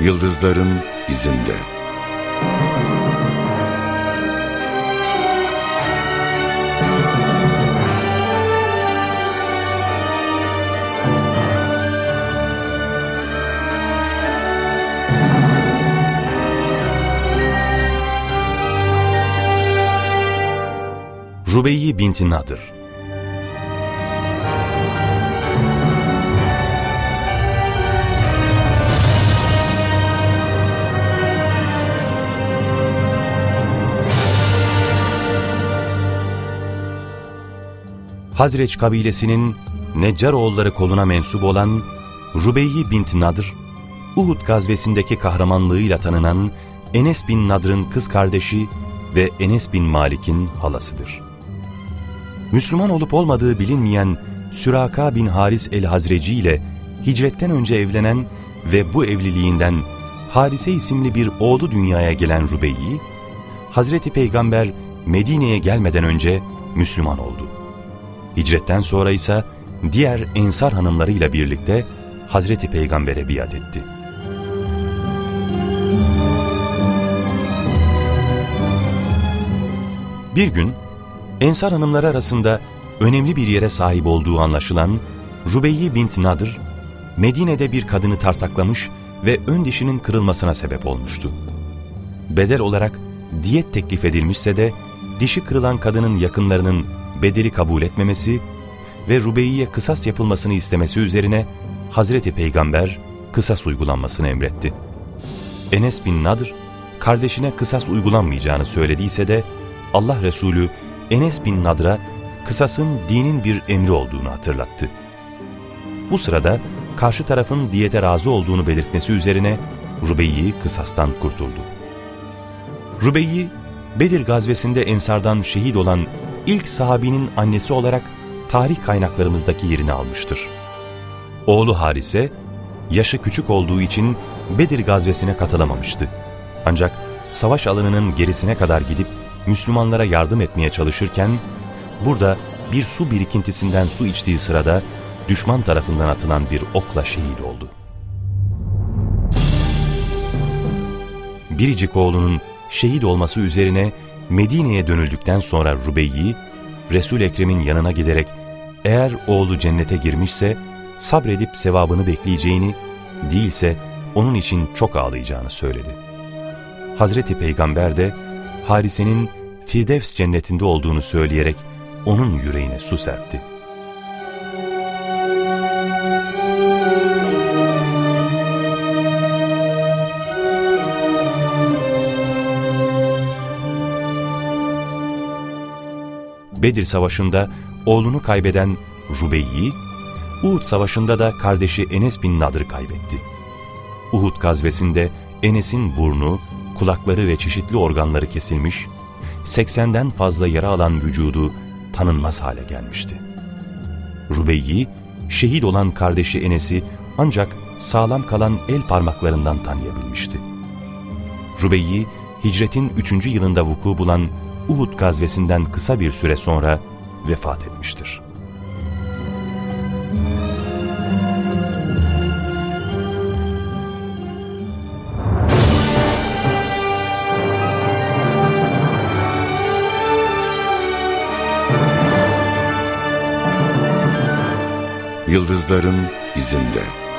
Yıldızların izinde. Rubeyyi binti Nadır Hazreç kabilesinin Neccaroğulları koluna mensup olan Rubeyyi bint Nadr, Uhud gazvesindeki kahramanlığıyla tanınan Enes bin Nadr'ın kız kardeşi ve Enes bin Malik'in halasıdır. Müslüman olup olmadığı bilinmeyen Süraka bin Haris el-Hazreci ile hicretten önce evlenen ve bu evliliğinden Harise isimli bir oğlu dünyaya gelen Rubeyyi, Hazreti Peygamber Medine'ye gelmeden önce Müslüman oldu. Hicretten sonra ise diğer ensar hanımlarıyla birlikte Hazreti Peygamber'e biat etti. Bir gün ensar hanımları arasında önemli bir yere sahip olduğu anlaşılan Rubeyyi bint Nadır, Medine'de bir kadını tartaklamış ve ön dişinin kırılmasına sebep olmuştu. Bedel olarak diyet teklif edilmişse de dişi kırılan kadının yakınlarının bedeli kabul etmemesi ve Rubeyye kısas yapılmasını istemesi üzerine Hazreti Peygamber kısas uygulanmasını emretti. Enes bin Nadr, kardeşine kısas uygulanmayacağını söylediyse de Allah Resulü Enes bin Nadr'a kısasın dinin bir emri olduğunu hatırlattı. Bu sırada karşı tarafın diyete razı olduğunu belirtmesi üzerine Rubeyyi kısastan kurtuldu. Rubeyyi, Bedir gazvesinde Ensardan şehit olan ilk sahabinin annesi olarak tarih kaynaklarımızdaki yerini almıştır. Oğlu Harise, yaşı küçük olduğu için Bedir gazvesine katılamamıştı. Ancak savaş alanının gerisine kadar gidip Müslümanlara yardım etmeye çalışırken, burada bir su birikintisinden su içtiği sırada düşman tarafından atılan bir okla şehit oldu. Biricik oğlunun şehit olması üzerine Medine'ye dönüldükten sonra Rubeyyi, Resul Ekrem'in yanına giderek eğer oğlu cennete girmişse sabredip sevabını bekleyeceğini, değilse onun için çok ağlayacağını söyledi. Hazreti Peygamber de Harise'nin Firdevs cennetinde olduğunu söyleyerek onun yüreğine su serpti. Bedir Savaşı'nda oğlunu kaybeden Rubeyyi, Uhud Savaşı'nda da kardeşi Enes bin Nadr'ı kaybetti. Uhud gazvesinde Enes'in burnu, kulakları ve çeşitli organları kesilmiş, 80'den fazla yara alan vücudu tanınmaz hale gelmişti. Rubeyyi, şehit olan kardeşi Enes'i ancak sağlam kalan el parmaklarından tanıyabilmişti. Rubeyyi, hicretin 3. yılında vuku bulan Uhud gazvesinden kısa bir süre sonra vefat etmiştir. Yıldızların izinde.